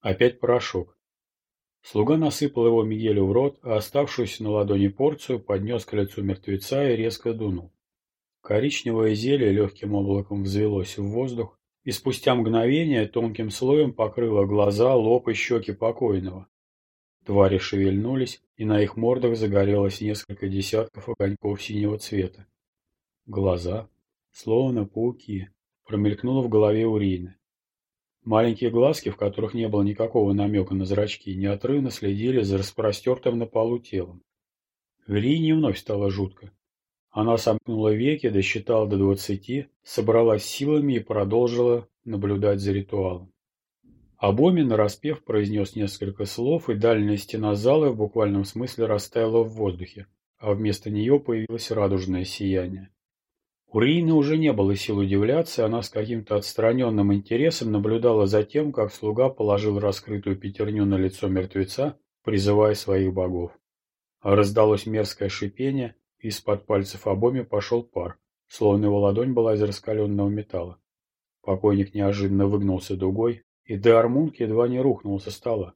Опять порошок. Слуга насыпал его Мигелю в рот, а оставшуюся на ладони порцию поднес к лицу мертвеца и резко дунул. Коричневое зелье легким облаком взвелось в воздух, и спустя мгновение тонким слоем покрыло глаза, лоб и щеки покойного. Твари шевельнулись, и на их мордах загорелось несколько десятков огоньков синего цвета. Глаза, словно пауки, промелькнуло в голове Урины. Маленькие глазки, в которых не было никакого намека на зрачки, неотрывно следили за распростертым на полу телом. Ирине вновь стало жутко. Она сомкнула веки, досчитала до двадцати, собралась силами и продолжила наблюдать за ритуалом. Абоми нараспев произнес несколько слов, и дальняя стена зала в буквальном смысле растаяла в воздухе, а вместо нее появилось радужное сияние. У Рины уже не было сил удивляться, она с каким-то отстраненным интересом наблюдала за тем, как слуга положил раскрытую пятерню на лицо мертвеца, призывая своих богов. Раздалось мерзкое шипение, и из-под пальцев обоми пошел пар, словно его ладонь была из раскаленного металла. Покойник неожиданно выгнулся дугой, и Деармунк едва не рухнул со стола.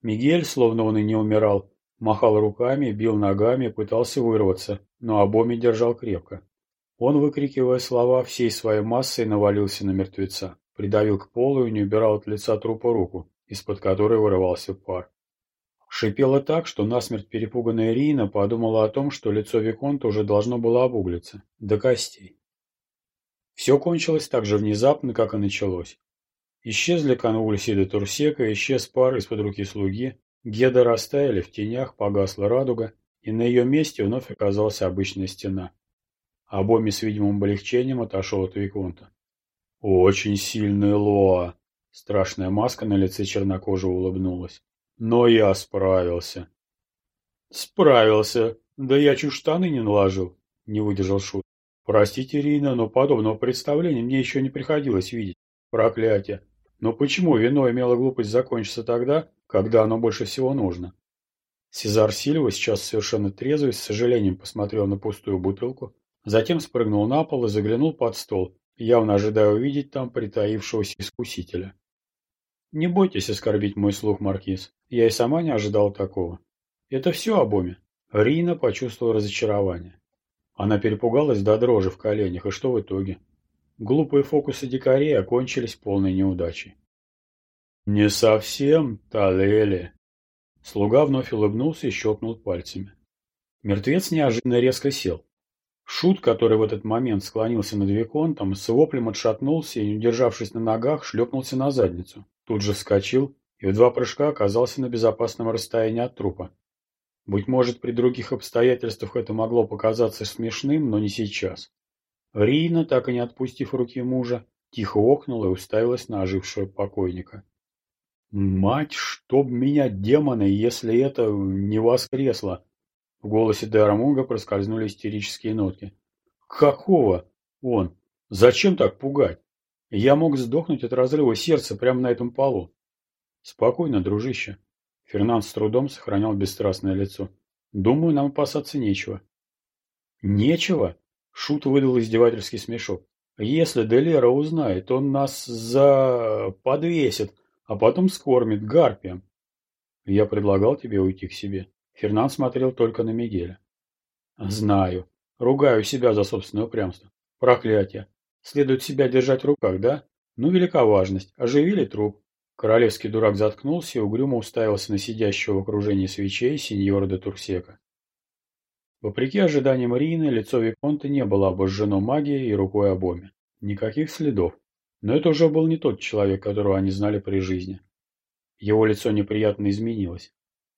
Мигель, словно он и не умирал, махал руками, бил ногами, пытался вырваться, но обоми держал крепко. Он, выкрикивая слова, всей своей массой навалился на мертвеца, придавил к полу и не убирал от лица трупа руку, из-под которой вырывался пар. Шипело так, что насмерть перепуганная Рина подумала о том, что лицо Виконта уже должно было обуглиться, до костей. Все кончилось так же внезапно, как и началось. Исчезли конвульсии до Турсека, исчез пар из-под руки слуги, геды растаяли в тенях, погасла радуга, и на ее месте вновь оказалась обычная стена. А с видимым облегчением отошел от Виконта. «Очень сильный Лоа!» Страшная маска на лице чернокожего улыбнулась. «Но я справился!» «Справился! Да я чуть штаны не наложил!» Не выдержал Шут. «Простите, Рина, но подобного представления мне еще не приходилось видеть. Проклятие! Но почему вино имело глупость закончиться тогда, когда оно больше всего нужно?» Сезар Сильва, сейчас совершенно трезвый, с сожалением посмотрел на пустую бутылку, Затем спрыгнул на пол и заглянул под стол, явно ожидая увидеть там притаившегося искусителя. «Не бойтесь оскорбить мой слух, Маркиз. Я и сама не ожидал такого. Это все об уме». Рина почувствовала разочарование. Она перепугалась до дрожи в коленях, и что в итоге? Глупые фокусы дикарей окончились полной неудачей. «Не совсем, Талели!» Слуга вновь улыбнулся и щелкнул пальцами. Мертвец неожиданно резко сел. Шут, который в этот момент склонился над Виконтом, с воплем отшатнулся и, не удержавшись на ногах, шлепнулся на задницу. Тут же вскочил и в два прыжка оказался на безопасном расстоянии от трупа. Быть может, при других обстоятельствах это могло показаться смешным, но не сейчас. Рина, так и не отпустив руки мужа, тихо охнула и уставилась на ожившего покойника. «Мать, чтоб меня демоны, если это не воскресло!» В голосе Дерамунга проскользнули истерические нотки. «Какого? Он? Зачем так пугать? Я мог сдохнуть от разрыва сердца прямо на этом полу». «Спокойно, дружище». Фернанд с трудом сохранял бесстрастное лицо. «Думаю, нам опасаться нечего». «Нечего?» Шут выдал издевательский смешок. «Если Делера узнает, он нас за... подвесит, а потом скормит гарпием». «Я предлагал тебе уйти к себе». Фернан смотрел только на Мигеля. «Знаю. Ругаю себя за собственное упрямство. Проклятие. Следует себя держать в руках, да? Ну, велика важность. Оживили труп». Королевский дурак заткнулся и угрюмо уставился на сидящего в окружении свечей сеньора де Турсека. Вопреки ожиданиям Рины, лицо Виконта не было обожжено магией и рукой обоми. Никаких следов. Но это уже был не тот человек, которого они знали при жизни. Его лицо неприятно изменилось.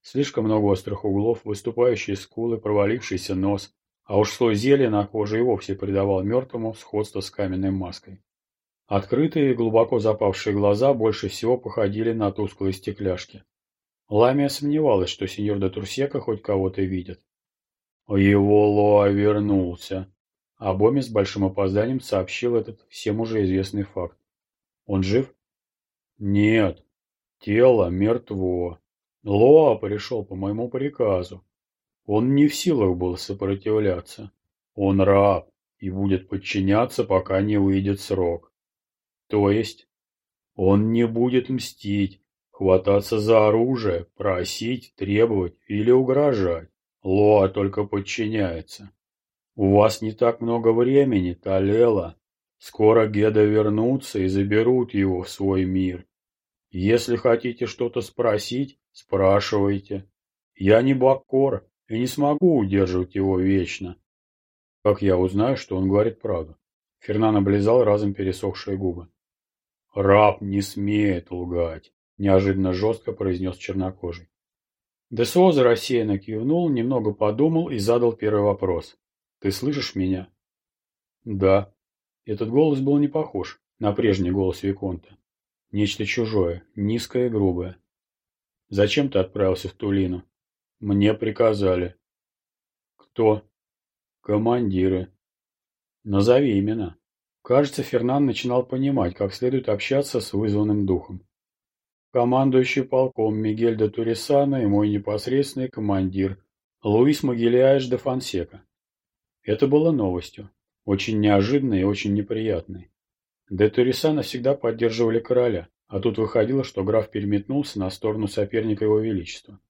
Слишком много острых углов, выступающие скулы, провалившийся нос, а уж слой зелья на коже и вовсе придавал мертвому сходство с каменной маской. Открытые и глубоко запавшие глаза больше всего походили на тусклые стекляшки. Ламия сомневалась, что сеньор де Турсека хоть кого-то видит. Его Лоа вернулся. А Боми с большим опозданием сообщил этот всем уже известный факт. Он жив? Нет. Тело мертво. Лоа пришел по моему приказу. Он не в силах был сопротивляться. Он раб и будет подчиняться, пока не выйдет срок. То есть он не будет мстить, Хвататься за оружие, просить, требовать или угрожать. Лоа только подчиняется. У вас не так много времени, Талела. Скоро Геда вернутся и заберут его в свой мир. Если хотите что-то спросить, спрашивайте. Я не Баккор и не смогу удерживать его вечно. Как я узнаю, что он говорит правду? Фернан облизал разом пересохшие губы. «Раб не смеет лгать», — неожиданно жестко произнес чернокожий. Десуоза рассеянно кивнул, немного подумал и задал первый вопрос. «Ты слышишь меня?» «Да». Этот голос был не похож на прежний голос Виконта. Нечто чужое, низкое и грубое. «Зачем ты отправился в Тулину?» «Мне приказали». «Кто?» «Командиры». «Назови имена». Кажется, Фернан начинал понимать, как следует общаться с вызванным духом. Командующий полком Мигель де Турисана и мой непосредственный командир Луис Магильяеш де Фонсека. Это было новостью, очень неожиданной и очень неприятной. Де Турисана всегда поддерживали короля, а тут выходило, что граф переметнулся на сторону соперника его величества.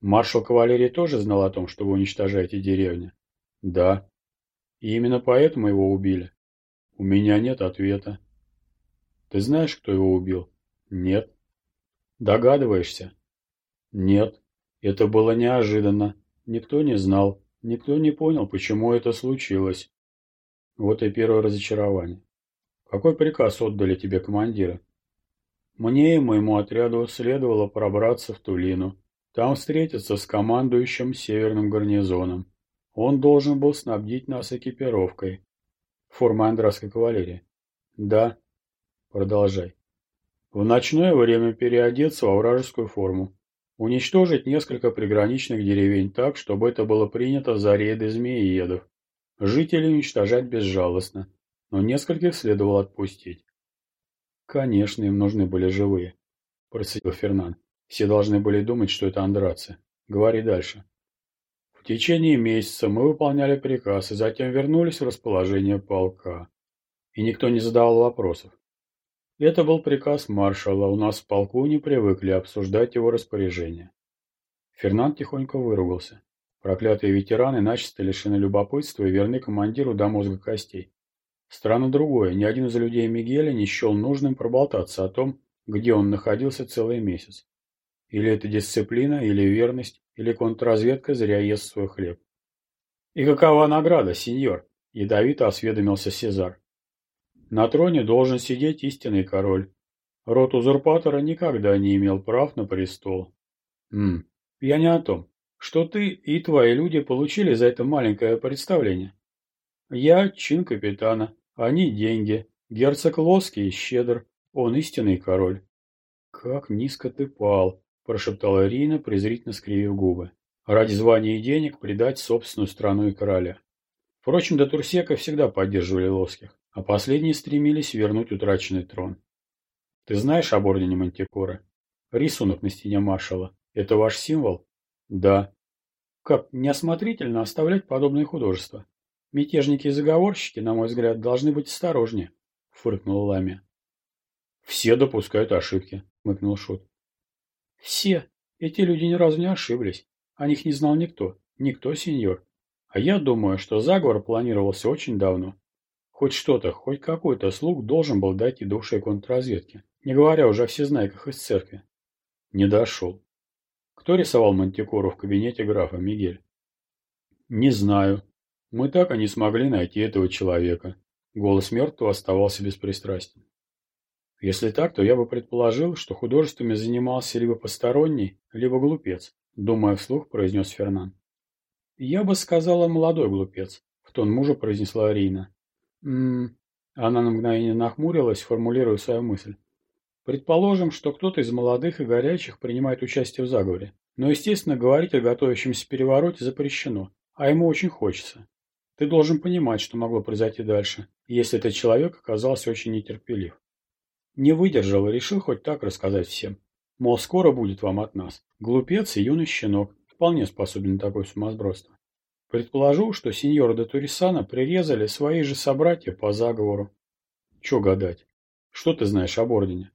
Маршал кавалерии тоже знал о том, что вы уничтожаете деревню? Да. И именно поэтому его убили. У меня нет ответа. Ты знаешь, кто его убил? Нет. Догадываешься? Нет. Это было неожиданно. Никто не знал. Никто не понял, почему это случилось. Вот и первое разочарование. Какой приказ отдали тебе командиры? Мне и моему отряду следовало пробраться в Тулину. Там встретиться с командующим северным гарнизоном. Он должен был снабдить нас экипировкой. Форма андрасской кавалерии. Да. Продолжай. В ночное время переодеться во вражескую форму. Уничтожить несколько приграничных деревень так, чтобы это было принято за рейды змеиедов. Жителей уничтожать безжалостно, но нескольких следовало отпустить. Конечно, им нужны были живые, процедил Фернан. Все должны были думать, что это андрацы. Говори дальше. В течение месяца мы выполняли приказ и затем вернулись в расположение полка. И никто не задавал вопросов. Это был приказ маршала, у нас в полку не привыкли обсуждать его распоряжение. Фернанд тихонько выругался. Проклятые ветераны начисто лишены любопытства и верны командиру до мозга костей. Странно другое, ни один из людей Мигеля не счел нужным проболтаться о том, где он находился целый месяц. Или это дисциплина, или верность, или контрразведка зря ест свой хлеб. «И какова награда, сеньор?» – ядовито осведомился Сезар. «На троне должен сидеть истинный король. Род узурпатора никогда не имел прав на престол». «Ммм, я не о том. Что ты и твои люди получили за это маленькое представление?» «Я чин капитана, они деньги. Герцог Лоский щедр, он истинный король». «Как низко ты пал!» прошептала Ирина, презрительно скривив губы. Ради звания и денег предать собственную страну и короля. Впрочем, до Турсека всегда поддерживали Ловских, а последние стремились вернуть утраченный трон. Ты знаешь об ордене Мантикоры? Рисунок на стене маршала. Это ваш символ? Да. Как неосмотрительно оставлять подобные художества. Мятежники и заговорщики, на мой взгляд, должны быть осторожнее, фыркнул Ламия. Все допускают ошибки, мыкнул Шут. Все. Эти люди ни разу не ошиблись. О них не знал никто. Никто, сеньор. А я думаю, что заговор планировался очень давно. Хоть что-то, хоть какой-то слуг должен был дать и души контрразведки, не говоря уже о всезнайках из церкви. Не дошел. Кто рисовал мантикору в кабинете графа Мигель? Не знаю. Мы так и не смогли найти этого человека. Голос мертвого оставался беспристрастен. Если так, то я бы предположил, что художествами занимался либо посторонний, либо глупец, думая вслух, произнес Фернан. Я бы сказала молодой глупец, в тон мужа произнесла Арина. Ммм, она на мгновение нахмурилась, формулируя свою мысль. Предположим, что кто-то из молодых и горячих принимает участие в заговоре. Но, естественно, говорить о готовящемся перевороте запрещено, а ему очень хочется. Ты должен понимать, что могло произойти дальше, если этот человек оказался очень нетерпелив. Не выдержал и решил хоть так рассказать всем. Мол, скоро будет вам от нас. Глупец и юный щенок вполне способен на такое сумасбродство. Предположу, что сеньора де Турисана прирезали свои же собратья по заговору. Че гадать? Что ты знаешь об ордене?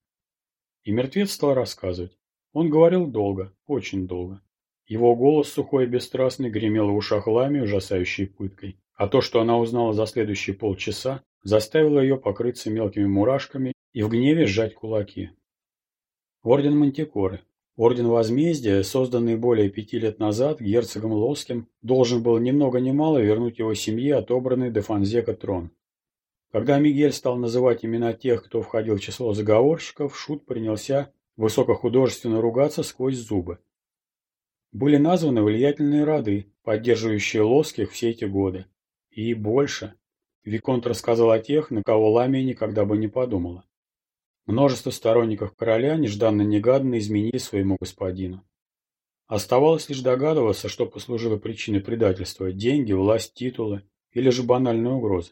И мертвец стал рассказывать. Он говорил долго, очень долго. Его голос сухой и бесстрастный гремел в ушах лами, ужасающей пыткой. А то, что она узнала за следующие полчаса, заставило ее покрыться мелкими мурашками и в гневе сжать кулаки. Орден Мантикоры. Орден Возмездия, созданный более пяти лет назад герцогом Лоским, должен был ни много ни мало вернуть его семье отобранный де Фанзека трон. Когда Мигель стал называть имена тех, кто входил в число заговорщиков, Шут принялся высокохудожественно ругаться сквозь зубы. Были названы влиятельные роды, поддерживающие Лоских все эти годы. И больше. Виконт рассказал о тех, на кого Ламия никогда бы не подумала. Множество сторонников короля нежданно-негаданно изменили своему господину. Оставалось лишь догадываться, что послужило причиной предательства – деньги, власть, титулы или же банальные угрозы.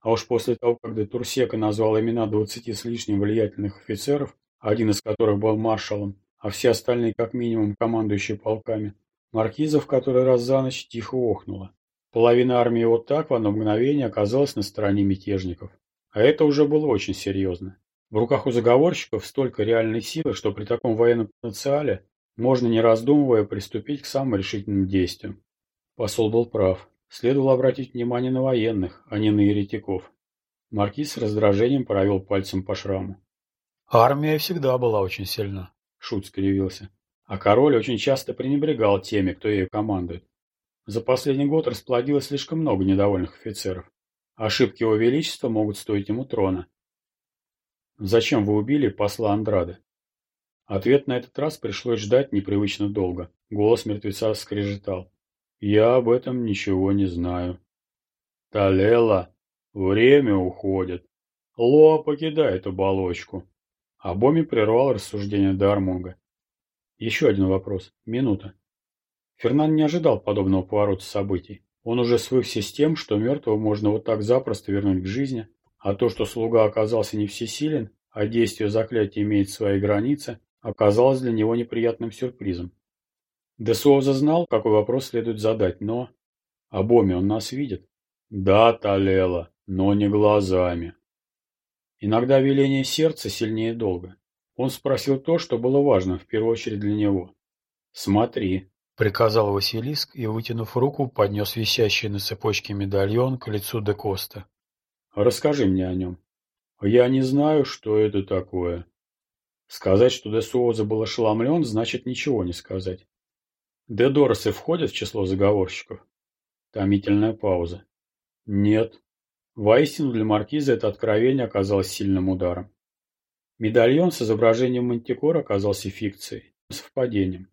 А уж после того, как де Турсека назвал имена двадцати с лишним влиятельных офицеров, один из которых был маршалом, а все остальные как минимум командующие полками, маркиза в который раз за ночь тихо охнула. Половина армии вот так в одно мгновение оказалась на стороне мятежников. А это уже было очень серьезно. В руках у заговорщиков столько реальной силы, что при таком военном потенциале можно, не раздумывая, приступить к самым решительным действиям. Посол был прав. Следовало обратить внимание на военных, а не на еретиков. Маркиз с раздражением провел пальцем по шраму. Армия всегда была очень сильна, Шут скривился. А король очень часто пренебрегал теми, кто ею командует. За последний год расплодилось слишком много недовольных офицеров. Ошибки его величества могут стоить ему трона. Зачем вы убили посла Андрады? Ответ на этот раз пришлось ждать непривычно долго. Голос мертвеца скрежетал. Я об этом ничего не знаю. Талела, время уходит. Лоа покидает оболочку. А Боми прервал рассуждение Дармунга. Еще один вопрос. Минута. Фернан не ожидал подобного поворота событий. Он уже свыкся с тем, что мертвого можно вот так запросто вернуть к жизни, а то, что слуга оказался не всесилен, а действие заклятия имеет свои границы, оказалось для него неприятным сюрпризом. Десуоза знал, какой вопрос следует задать, но... А Боми он нас видит? Да, Талела, но не глазами. Иногда веление сердца сильнее долга. Он спросил то, что было важно, в первую очередь для него. «Смотри», — приказал Василиск и, вытянув руку, поднес висящий на цепочке медальон к лицу де Коста. «Расскажи мне о нем». «Я не знаю, что это такое». Сказать, что де Суоза был ошеломлен, значит ничего не сказать. Дедоросы входят в число заговорщиков? Томительная пауза. Нет. Воистину для маркиза это откровение оказалось сильным ударом. Медальон с изображением мантикора оказался фикцией, совпадением.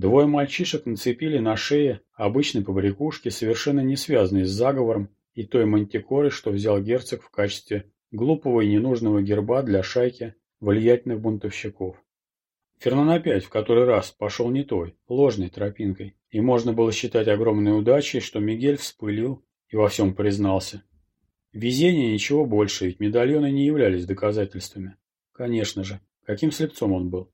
Двое мальчишек нацепили на шее обычной побрякушки, совершенно не связанные с заговором и той мантикоры, что взял герцог в качестве глупого и ненужного герба для шайки влиятельных бунтовщиков. Фернан опять в который раз пошел не той, ложной тропинкой, и можно было считать огромной удачей, что Мигель вспылил и во всем признался. Везение ничего больше, ведь медальоны не являлись доказательствами. Конечно же, каким слепцом он был.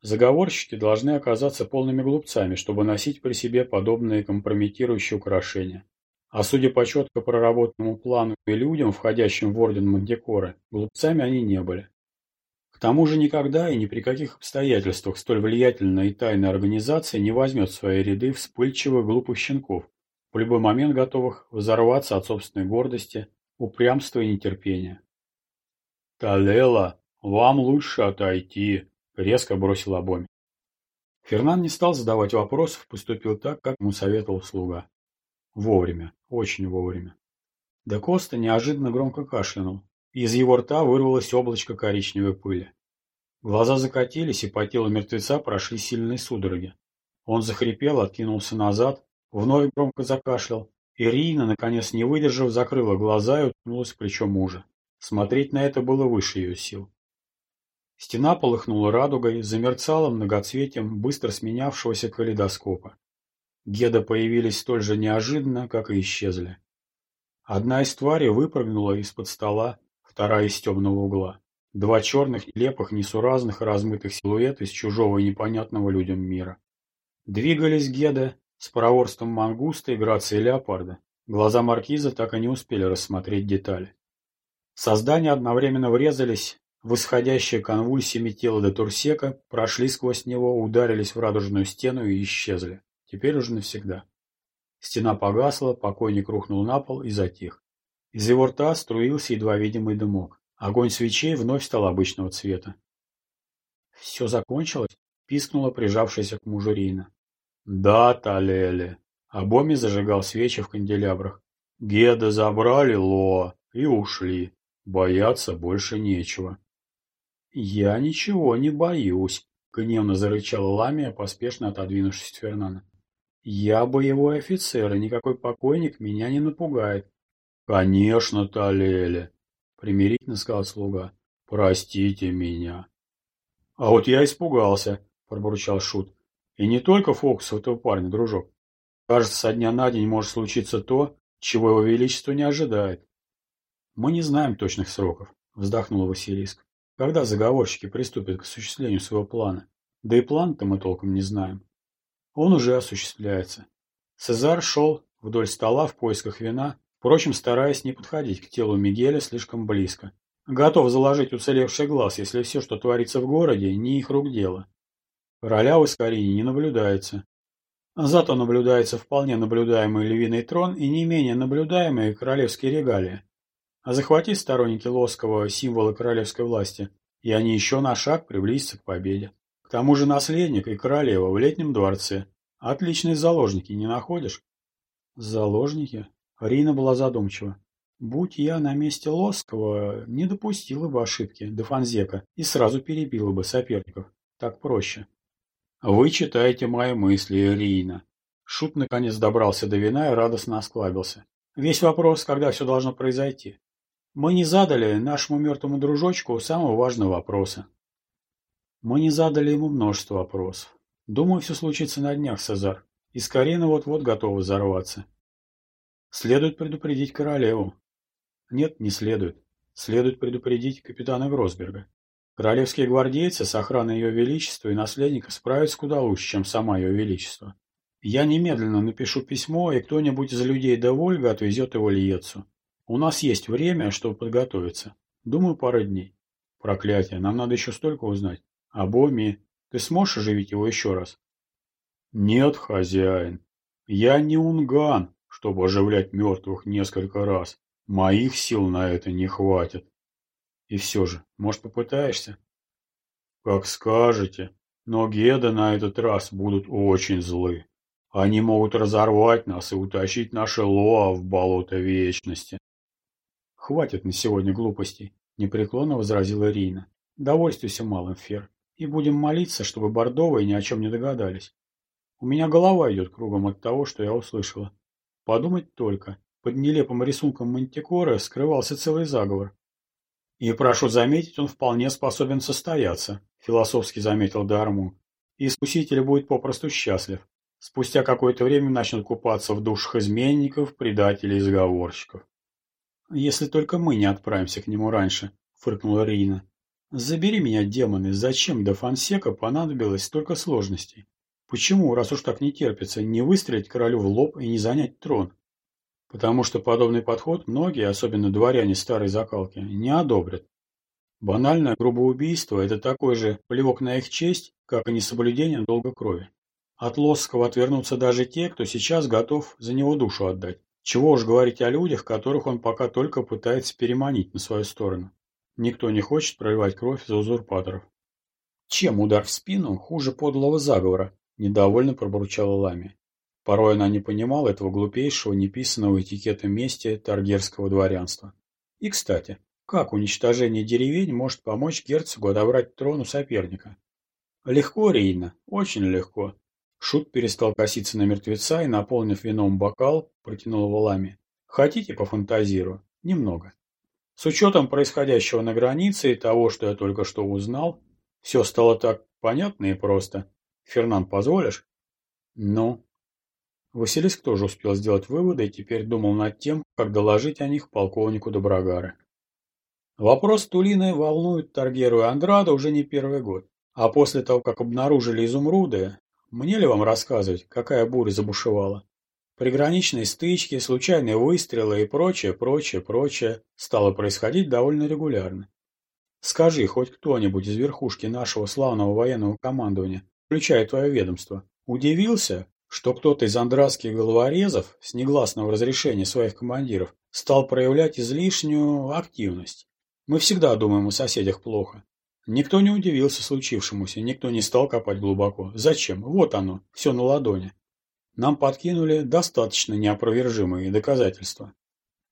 Заговорщики должны оказаться полными глупцами, чтобы носить при себе подобные компрометирующие украшения. А судя по четко проработанному плану и людям, входящим в орден Мандекора, глупцами они не были. К тому же никогда и ни при каких обстоятельствах столь влиятельная и тайная организация не возьмет в свои ряды вспыльчивых глупых щенков, в любой момент готовых взорваться от собственной гордости, упрямства и нетерпения. «Талела, вам лучше отойти», — резко бросил Абоми. Фернан не стал задавать вопросов, поступил так, как ему советовал слуга. Вовремя, очень вовремя. Де Коста неожиданно громко кашлянул, из его рта вырвалось облачко коричневой пыли. Глаза закатились, и по телу мертвеца прошли сильные судороги. Он захрипел, откинулся назад, вновь громко закашлял, и Рина, наконец не выдержав, закрыла глаза и уткнулась в плечо мужа. Смотреть на это было выше ее сил. Стена полыхнула радугой, замерцала многоцветием быстро сменявшегося калейдоскопа. Геда появились столь же неожиданно, как и исчезли. Одна из тварей выпрыгнула из-под стола, вторая из темного угла. Два черных, нелепых, несуразных и размытых силуэта из чужого и непонятного людям мира. Двигались Геда с проворством мангуста и грацией леопарда. Глаза маркиза так и не успели рассмотреть детали. Создания одновременно врезались Восходящие конвульсиями тела до Турсека прошли сквозь него, ударились в радужную стену и исчезли. Теперь уже навсегда. Стена погасла, покойник рухнул на пол и затих. Из его рта струился едва видимый дымок. Огонь свечей вновь стал обычного цвета. «Все закончилось?» — пискнула прижавшаяся к мужу Рина. «Да, Талели». Абоми зажигал свечи в канделябрах. «Геда забрали Лоа и ушли. Бояться больше нечего». «Я ничего не боюсь», — гневно зарычала Ламия, поспешно отодвинувшись от Фернана. «Я боевой офицер, и никакой покойник меня не напугает». «Конечно, Талеля», — примирительно сказал слуга. «Простите меня». «А вот я испугался», — пробурчал Шут. «И не только фокус этого парня, дружок. Кажется, со дня на день может случиться то, чего его величество не ожидает». «Мы не знаем точных сроков», — вздохнул Василиск. Когда заговорщики приступят к осуществлению своего плана? Да и план-то мы толком не знаем. Он уже осуществляется. Цезарь шел вдоль стола в поисках вина, впрочем, стараясь не подходить к телу Мигеля слишком близко. Готов заложить уцелевший глаз, если все, что творится в городе, не их рук дело. Короля в Искарине не наблюдается. Зато наблюдается вполне наблюдаемый львиный трон и не менее наблюдаемые королевские регалии а захватить сторонники Лосского символы королевской власти, и они еще на шаг приблизятся к победе. К тому же наследник и королева в летнем дворце. Отличные заложники, не находишь? Заложники? Рина была задумчива. Будь я на месте Лосского, не допустила бы ошибки Дефанзека и сразу перебила бы соперников. Так проще. Вы читаете мои мысли, Рина. Шут наконец добрался до вина и радостно осклабился. Весь вопрос, когда все должно произойти. Мы не задали нашему мертвому дружочку самого важного вопроса. Мы не задали ему множество вопросов. Думаю, все случится на днях, Цезар. И Скорина вот-вот готова взорваться. Следует предупредить королеву. Нет, не следует. Следует предупредить капитана Гросберга. Королевские гвардейцы с охраной Ее Величества и наследника справятся куда лучше, чем сама Ее Величество. Я немедленно напишу письмо, и кто-нибудь из людей до Вольга отвезет его Льецу. У нас есть время, чтобы подготовиться. Думаю, пара дней. Проклятие, нам надо еще столько узнать. А Боми, ты сможешь оживить его еще раз? Нет, хозяин. Я не унган, чтобы оживлять мертвых несколько раз. Моих сил на это не хватит. И все же, может, попытаешься? Как скажете, но Геда на этот раз будут очень злы. Они могут разорвать нас и утащить наше Лоа в болото вечности. «Хватит на сегодня глупостей», — непреклонно возразила Рина. «Довольствуйся малым, Фер, и будем молиться, чтобы бордовые ни о чем не догадались. У меня голова идет кругом от того, что я услышала. Подумать только, под нелепым рисунком Мантикоры скрывался целый заговор. И, прошу заметить, он вполне способен состояться, философски заметил Дарму. И искуситель будет попросту счастлив. Спустя какое-то время начнет купаться в душах изменников, предателей и заговорщиков. «Если только мы не отправимся к нему раньше», — фыркнула Рина. «Забери меня, демоны, зачем до Фансека понадобилось столько сложностей? Почему, раз уж так не терпится, не выстрелить королю в лоб и не занять трон? Потому что подобный подход многие, особенно дворяне старой закалки, не одобрят. Банальное грубое убийство – это такой же плевок на их честь, как и несоблюдение долга крови. От Лосского отвернутся даже те, кто сейчас готов за него душу отдать. Чего уж говорить о людях, которых он пока только пытается переманить на свою сторону. Никто не хочет проливать кровь за узурпаторов. Чем удар в спину хуже подлого заговора? Недовольно пробурчала Лами. Порой она не понимала этого глупейшего, неписанного этикета мести таргерского дворянства. И, кстати, как уничтожение деревень может помочь герцогу отобрать трон у соперника? Легко, Рейна, очень легко. Шут перестал коситься на мертвеца и, наполнив вином бокал, протянул ламе. «Хотите, пофантазирую? Немного. С учетом происходящего на границе и того, что я только что узнал, все стало так понятно и просто. Фернан, позволишь?» «Ну?» Василиск тоже успел сделать выводы и теперь думал над тем, как доложить о них полковнику Доброгары. Вопрос Тулины волнует Таргеру и Андрада уже не первый год. А после того, как обнаружили изумруды, мне ли вам рассказывать, какая буря забушевала? Приграничные стычки, случайные выстрелы и прочее, прочее, прочее стало происходить довольно регулярно. Скажи, хоть кто-нибудь из верхушки нашего славного военного командования, включая твое ведомство, удивился, что кто-то из андратских головорезов с негласного разрешения своих командиров стал проявлять излишнюю активность. Мы всегда думаем о соседях плохо. Никто не удивился случившемуся, никто не стал копать глубоко. Зачем? Вот оно, все на ладони. Нам подкинули достаточно неопровержимые доказательства.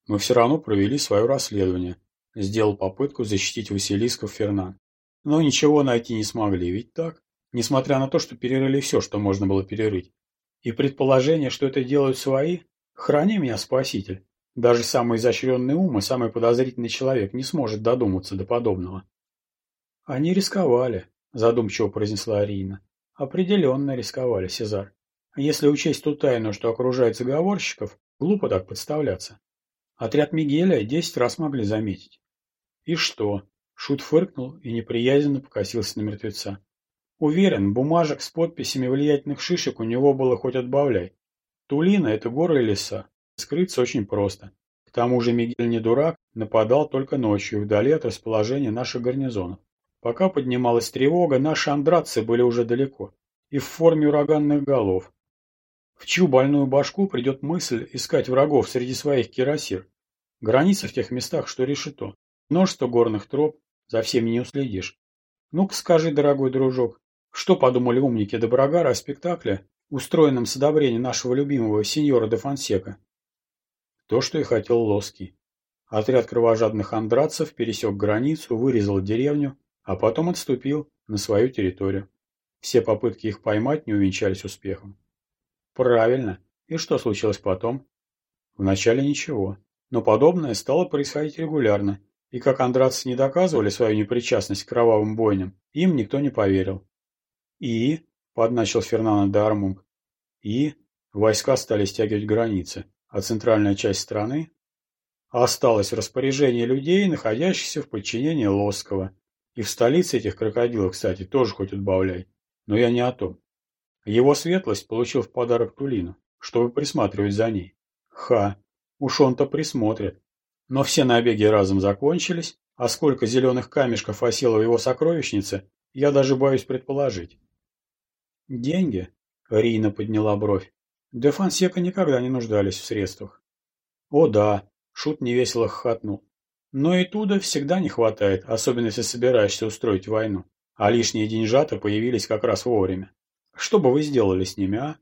Мы все равно провели свое расследование. Сделал попытку защитить Василисков Фернан. Но ничего найти не смогли, ведь так? Несмотря на то, что перерыли все, что можно было перерыть. И предположение, что это делают свои? Храни меня, спаситель. Даже самый изощренный ум и самый подозрительный человек не сможет додуматься до подобного. Они рисковали, задумчиво произнесла Арина. Определенно рисковали, Сезар. Если учесть ту тайну, что окружает заговорщиков, глупо так подставляться. Отряд Мигеля десять раз могли заметить. И что? Шут фыркнул и неприязненно покосился на мертвеца. Уверен, бумажек с подписями влиятельных шишек у него было хоть отбавляй. Тулина — это горы и леса. Скрыться очень просто. К тому же Мигель не дурак, нападал только ночью, вдали от расположения наших гарнизонов. Пока поднималась тревога, наши андратцы были уже далеко и в форме ураганных голов. В чью больную башку придет мысль искать врагов среди своих кирасир? Граница в тех местах, что решето. Множество горных троп, за всеми не уследишь. Ну-ка скажи, дорогой дружок, что подумали умники Доброгара о спектакле, устроенном с одобрения нашего любимого сеньора де Фонсека? То, что и хотел Лоский. Отряд кровожадных андрацев пересек границу, вырезал деревню, а потом отступил на свою территорию. Все попытки их поймать не увенчались успехом. Правильно. И что случилось потом? Вначале ничего. Но подобное стало происходить регулярно, и как андратцы не доказывали свою непричастность к кровавым бойням, им никто не поверил. И, подначил Фернандо де и войска стали стягивать границы, а центральная часть страны осталась в распоряжении людей, находящихся в подчинении Лосского. И в столице этих крокодилов, кстати, тоже хоть отбавляй. Но я не о том. Его светлость получил в подарок Тулину, чтобы присматривать за ней. Ха, уж он-то присмотрит. Но все набеги разом закончились, а сколько зеленых камешков осело в его сокровищнице, я даже боюсь предположить. Деньги? Рина подняла бровь. Де Фонсека никогда не нуждались в средствах. О да, Шут невесело хохотнул. Но и туда всегда не хватает, особенно если собираешься устроить войну. А лишние деньжата появились как раз вовремя. Что бы вы сделали с ними, а?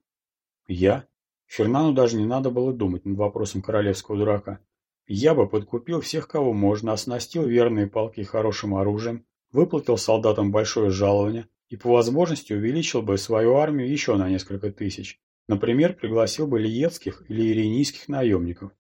Я? Фернану даже не надо было думать над вопросом королевского дурака. Я бы подкупил всех, кого можно, оснастил верные палки хорошим оружием, выплатил солдатам большое жалование и по возможности увеличил бы свою армию еще на несколько тысяч. Например, пригласил бы лиетских или иринийских наемников.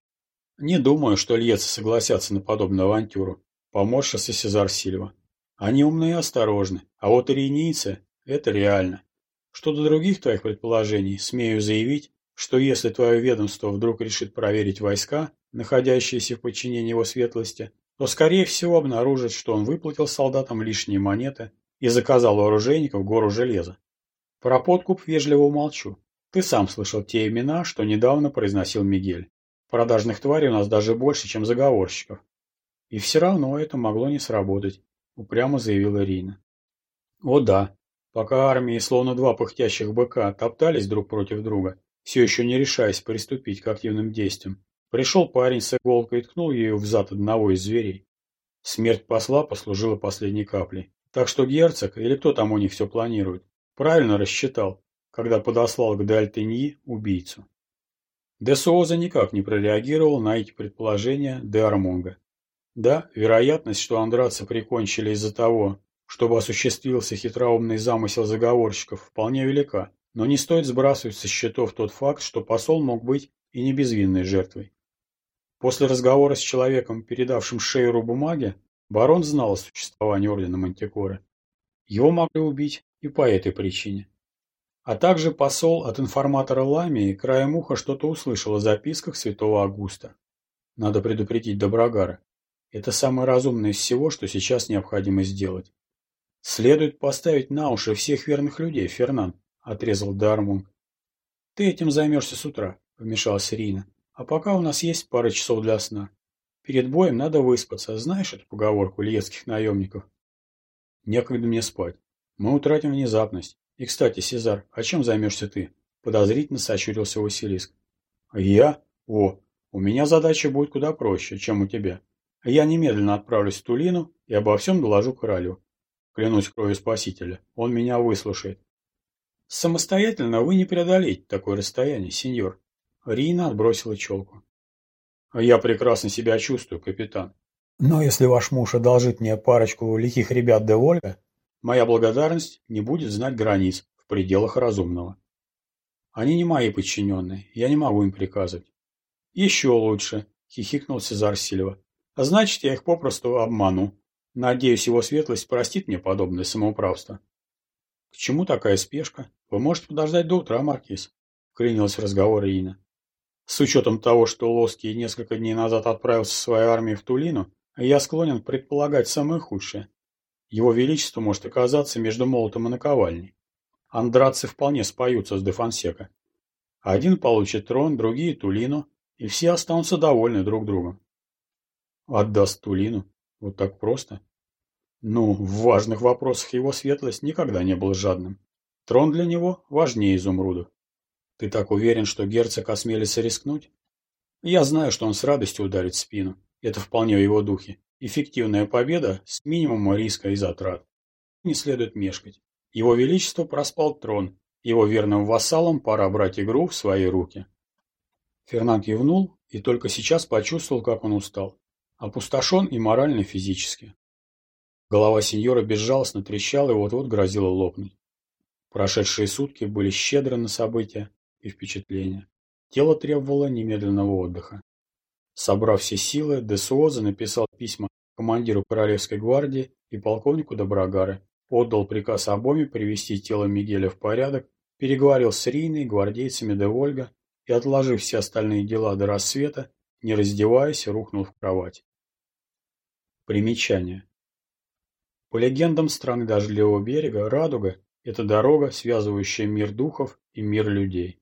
Не думаю, что льецы согласятся на подобную авантюру, поморщился Сезар Сильва. Они умны и осторожны, а вот иринийцы – это реально. Что до других твоих предположений, смею заявить, что если твое ведомство вдруг решит проверить войска, находящиеся в подчинении его светлости, то, скорее всего, обнаружит, что он выплатил солдатам лишние монеты и заказал у оружейников гору железа. Про подкуп вежливо умолчу. Ты сам слышал те имена, что недавно произносил Мигель. Продажных тварей у нас даже больше, чем заговорщиков. И все равно это могло не сработать, упрямо заявила Рина. О да, Пока армии, словно два пыхтящих быка, топтались друг против друга, все еще не решаясь приступить к активным действиям, пришел парень с иголкой и ткнул ею в зад одного из зверей. Смерть посла послужила последней каплей. Так что герцог, или кто там у них все планирует, правильно рассчитал, когда подослал к Дальтеньи убийцу. Де Суоза никак не прореагировал на эти предположения Де Армонга. Да, вероятность, что андратца прикончили из-за того, чтобы осуществился хитроумный замысел заговорщиков, вполне велика, но не стоит сбрасывать со счетов тот факт, что посол мог быть и не безвинной жертвой. После разговора с человеком, передавшим Шейру бумаги, барон знал о существовании ордена Мантикоры. Его могли убить и по этой причине. А также посол от информатора Ламии краем уха что-то услышал о записках святого Августа. Надо предупредить Доброгара. Это самое разумное из всего, что сейчас необходимо сделать. Следует поставить на уши всех верных людей, Фернан, отрезал Дармунг. Ты этим займешься с утра, вмешалась Рина. А пока у нас есть пара часов для сна. Перед боем надо выспаться. Знаешь эту поговорку льецких наемников? Некогда мне спать. Мы утратим внезапность. И, кстати, Сезар, а чем займешься ты? Подозрительно сощурился Василиск. Я? О, у меня задача будет куда проще, чем у тебя. Я немедленно отправлюсь в Тулину и обо всем доложу королю. Клянусь кровью Спасителя, он меня выслушает. Самостоятельно вы не преодолеете такое расстояние, сеньор. Рина отбросила челку. Я прекрасно себя чувствую, капитан. Но если ваш муж одолжит мне парочку лихих ребят де Вольга, моя благодарность не будет знать границ в пределах разумного. Они не мои подчиненные, я не могу им приказывать. Еще лучше, хихикнул Сезар Сильва. А значит, я их попросту обману. Надеюсь, его светлость простит мне подобное самоуправство. К чему такая спешка? Вы можете подождать до утра, Маркиз. Клянилась в разговор Ина. С учетом того, что Лоский несколько дней назад отправился со своей армией в Тулину, я склонен предполагать самое худшее. Его Величество может оказаться между молотом и наковальней. Андратцы вполне споются с Дефансека. Один получит трон, другие – Тулину, и все останутся довольны друг другом. Отдаст Тулину? Вот так просто? Ну, в важных вопросах его светлость никогда не был жадным. Трон для него важнее изумрудов. Ты так уверен, что герцог осмелится рискнуть? Я знаю, что он с радостью ударит в спину. Это вполне в его духе. Эффективная победа с минимумом риска и затрат. Не следует мешкать. Его Величество проспал трон. Его верным вассалам пора брать игру в свои руки. Фернан кивнул и только сейчас почувствовал, как он устал. Опустошен и морально, и физически. Голова сеньора безжалостно трещала и вот-вот грозила лопнуть. Прошедшие сутки были щедры на события и впечатления. Тело требовало немедленного отдыха. Собрав все силы, Десуоза написал письма командиру Королевской гвардии и полковнику Доброгары, отдал приказ обоими привести тело Мигеля в порядок, переговорил с Риной, гвардейцами де Вольга и, отложив все остальные дела до рассвета, не раздеваясь, рухнул в кровать. Примечание. По легендам страны Дождливого берега, Радуга – это дорога, связывающая мир духов и мир людей.